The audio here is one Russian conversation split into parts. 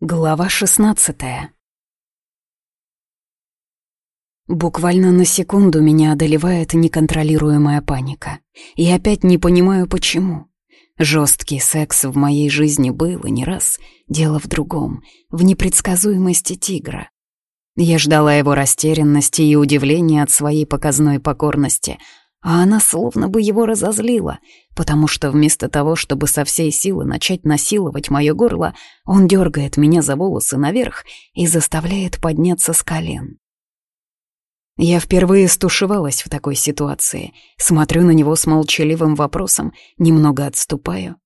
Глава шестнадцатая Буквально на секунду меня одолевает неконтролируемая паника. И опять не понимаю, почему. Жесткий секс в моей жизни был и не раз. Дело в другом, в непредсказуемости тигра. Я ждала его растерянности и удивления от своей показной покорности — а она словно бы его разозлила, потому что вместо того, чтобы со всей силы начать насиловать мое горло, он дергает меня за волосы наверх и заставляет подняться с колен. Я впервые стушевалась в такой ситуации, смотрю на него с молчаливым вопросом, немного отступаю.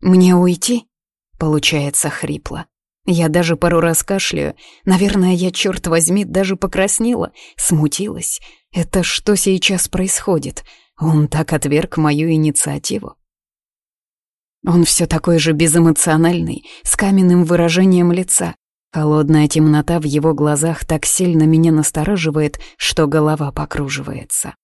«Мне уйти?» — получается хрипло. Я даже пару раз кашляю. Наверное, я, черт возьми, даже покраснела, смутилась. Это что сейчас происходит? Он так отверг мою инициативу. Он все такой же безэмоциональный, с каменным выражением лица. Холодная темнота в его глазах так сильно меня настораживает, что голова покруживается.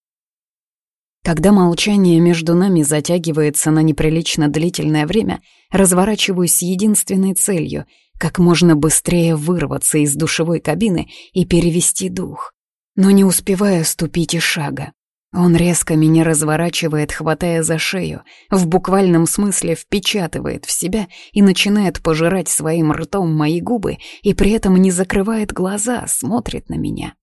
Когда молчание между нами затягивается на неприлично длительное время, разворачиваюсь с единственной целью — как можно быстрее вырваться из душевой кабины и перевести дух. Но не успеваю ступить и шага. Он резко меня разворачивает, хватая за шею, в буквальном смысле впечатывает в себя и начинает пожирать своим ртом мои губы и при этом не закрывает глаза, смотрит на меня.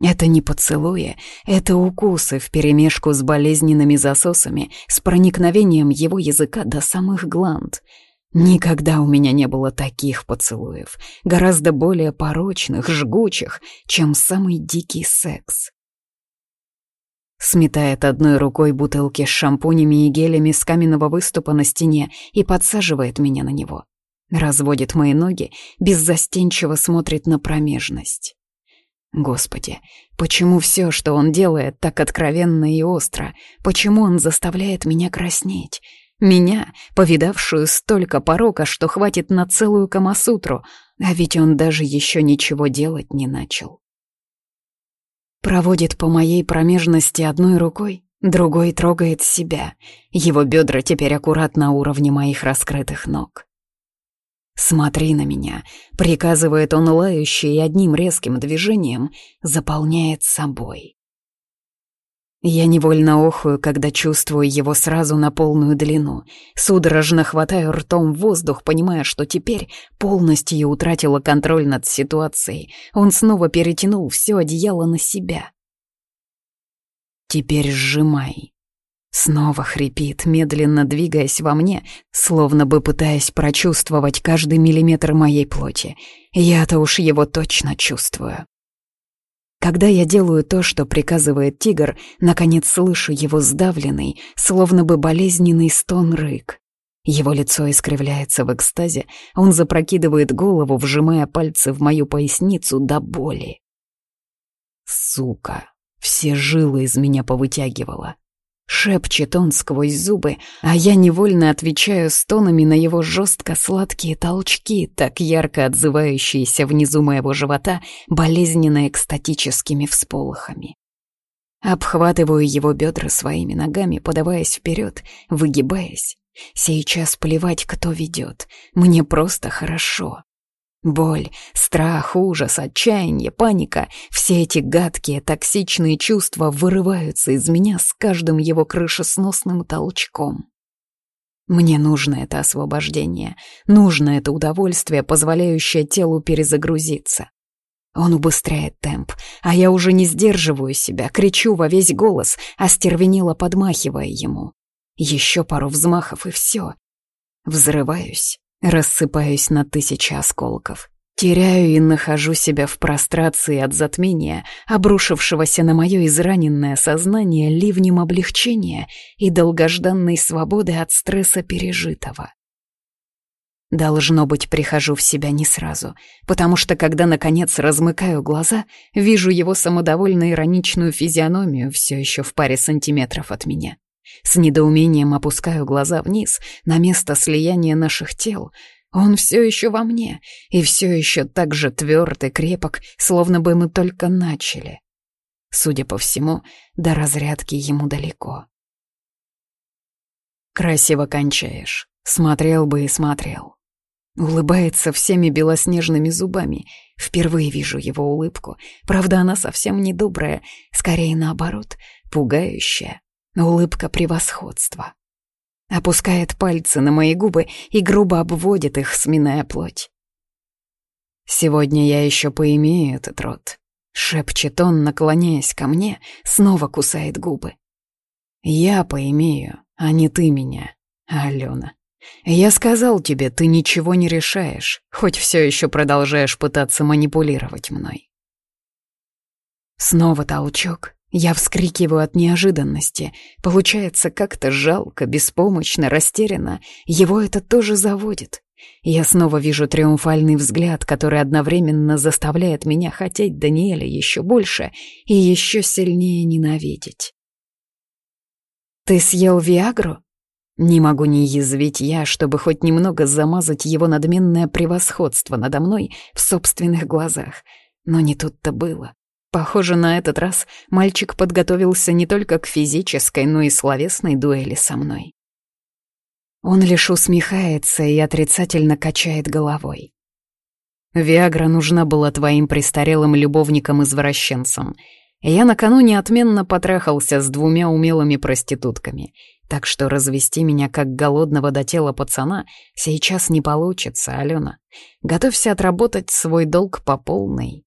Это не поцелуи, это укусы вперемешку с болезненными засосами, с проникновением его языка до самых гланд — Никогда у меня не было таких поцелуев, гораздо более порочных, жгучих, чем самый дикий секс. Сметает одной рукой бутылки с шампунями и гелями с каменного выступа на стене и подсаживает меня на него. Разводит мои ноги, беззастенчиво смотрит на промежность. Господи, почему все, что он делает, так откровенно и остро? Почему он заставляет меня краснеть? Меня, повидавшую столько порока, что хватит на целую Камасутру, а ведь он даже еще ничего делать не начал. Проводит по моей промежности одной рукой, другой трогает себя. Его бедра теперь аккуратно на уровне моих раскрытых ног. «Смотри на меня», — приказывает он лающе и одним резким движением заполняет собой. Я невольно охую, когда чувствую его сразу на полную длину. Судорожно хватаю ртом воздух, понимая, что теперь полностью утратила контроль над ситуацией. Он снова перетянул все одеяло на себя. «Теперь сжимай». Снова хрипит, медленно двигаясь во мне, словно бы пытаясь прочувствовать каждый миллиметр моей плоти. Я-то уж его точно чувствую. Когда я делаю то, что приказывает тигр, наконец слышу его сдавленный, словно бы болезненный стон-рык. Его лицо искривляется в экстазе, он запрокидывает голову, вжимая пальцы в мою поясницу до боли. Сука, все жилы из меня повытягивала. Шепчет он сквозь зубы, а я невольно отвечаю стонами на его жестко-сладкие толчки, так ярко отзывающиеся внизу моего живота болезненно-экстатическими всполохами. Обхватываю его бедра своими ногами, подаваясь вперед, выгибаясь. Сейчас плевать, кто ведет. Мне просто хорошо. Боль, страх, ужас, отчаяние, паника — все эти гадкие, токсичные чувства вырываются из меня с каждым его крышесносным толчком. Мне нужно это освобождение, нужно это удовольствие, позволяющее телу перезагрузиться. Он убыстряет темп, а я уже не сдерживаю себя, кричу во весь голос, остервенело подмахивая ему. Еще пару взмахов и все. Взрываюсь, Рассыпаюсь на тысячи осколков. Теряю и нахожу себя в прострации от затмения, обрушившегося на мое израненное сознание ливнем облегчения и долгожданной свободы от стресса пережитого. Должно быть, прихожу в себя не сразу, потому что, когда, наконец, размыкаю глаза, вижу его самодовольно ироничную физиономию все еще в паре сантиметров от меня. С недоумением опускаю глаза вниз, на место слияния наших тел. Он все еще во мне, и все еще так же тверд и крепок, словно бы мы только начали. Судя по всему, до разрядки ему далеко. Красиво кончаешь. Смотрел бы и смотрел. Улыбается всеми белоснежными зубами. Впервые вижу его улыбку. Правда, она совсем не добрая, скорее наоборот, пугающая. Улыбка превосходства. Опускает пальцы на мои губы и грубо обводит их, сминая плоть. «Сегодня я еще поимею этот рот», — шепчет он, наклоняясь ко мне, снова кусает губы. «Я поимею, а не ты меня, Алена». Я сказал тебе, ты ничего не решаешь, хоть все еще продолжаешь пытаться манипулировать мной. Снова толчок. Я вскрикиваю от неожиданности. Получается как-то жалко, беспомощно, растерянно. Его это тоже заводит. Я снова вижу триумфальный взгляд, который одновременно заставляет меня хотеть Даниэля еще больше и еще сильнее ненавидеть. «Ты съел Виагру?» Не могу не язвить я, чтобы хоть немного замазать его надменное превосходство надо мной в собственных глазах. Но не тут-то было. Похоже, на этот раз мальчик подготовился не только к физической, но и словесной дуэли со мной. Он лишь усмехается и отрицательно качает головой. «Виагра нужна была твоим престарелым любовникам-извращенцам. Я накануне отменно потрахался с двумя умелыми проститутками — так что развести меня как голодного до тела пацана сейчас не получится, Алена. Готовься отработать свой долг по полной.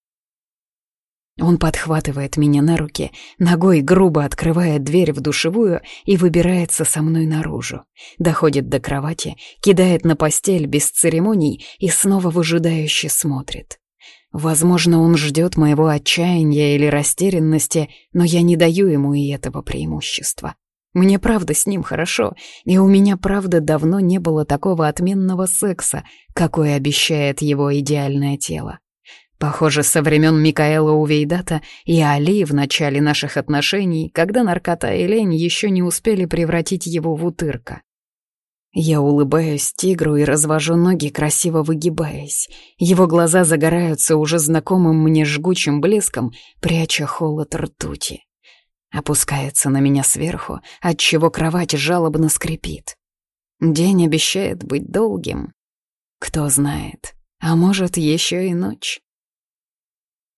Он подхватывает меня на руки, ногой грубо открывает дверь в душевую и выбирается со мной наружу. Доходит до кровати, кидает на постель без церемоний и снова выжидающе смотрит. Возможно, он ждет моего отчаяния или растерянности, но я не даю ему и этого преимущества. Мне правда с ним хорошо, и у меня правда давно не было такого отменного секса, какой обещает его идеальное тело. Похоже, со времен Микаэла Увейдата и Али в начале наших отношений, когда наркота и лень еще не успели превратить его в утырка. Я улыбаюсь тигру и развожу ноги, красиво выгибаясь. Его глаза загораются уже знакомым мне жгучим блеском, пряча холод ртути. Опускается на меня сверху, отчего кровать жалобно скрипит. День обещает быть долгим. Кто знает, а может, еще и ночь.